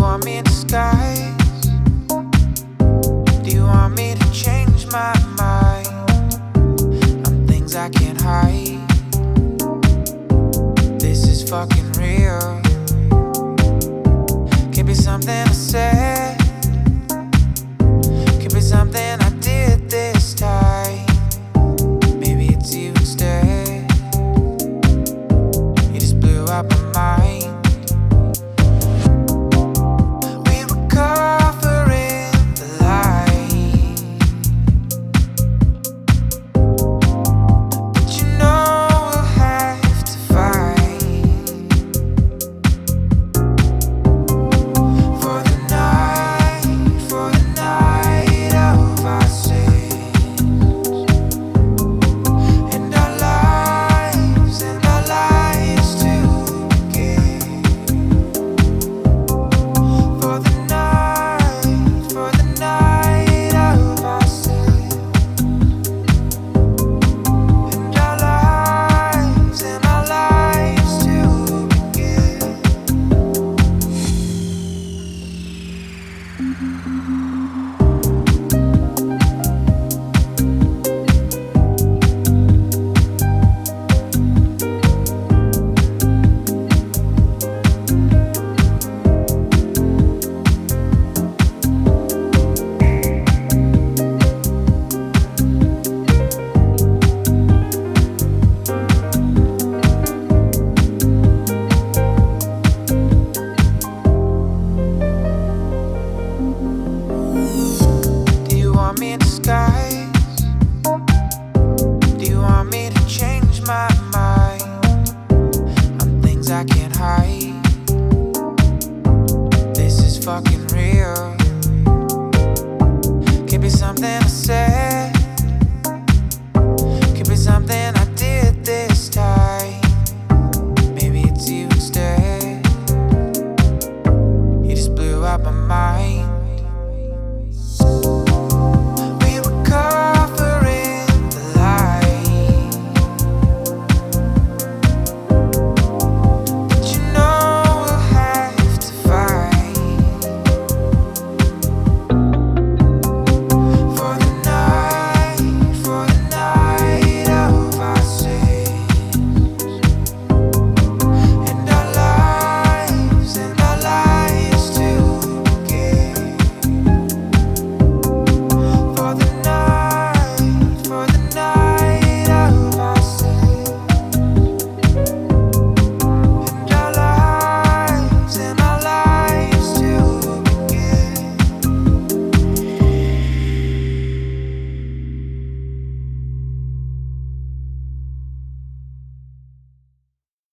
want me in disguise? Do you want me to change my mind things I can't hide? This is fucking real. I can't hide. This is fucking real. Could be something I said. Could be something I did this time. Maybe it's you instead. You just blew up my mind.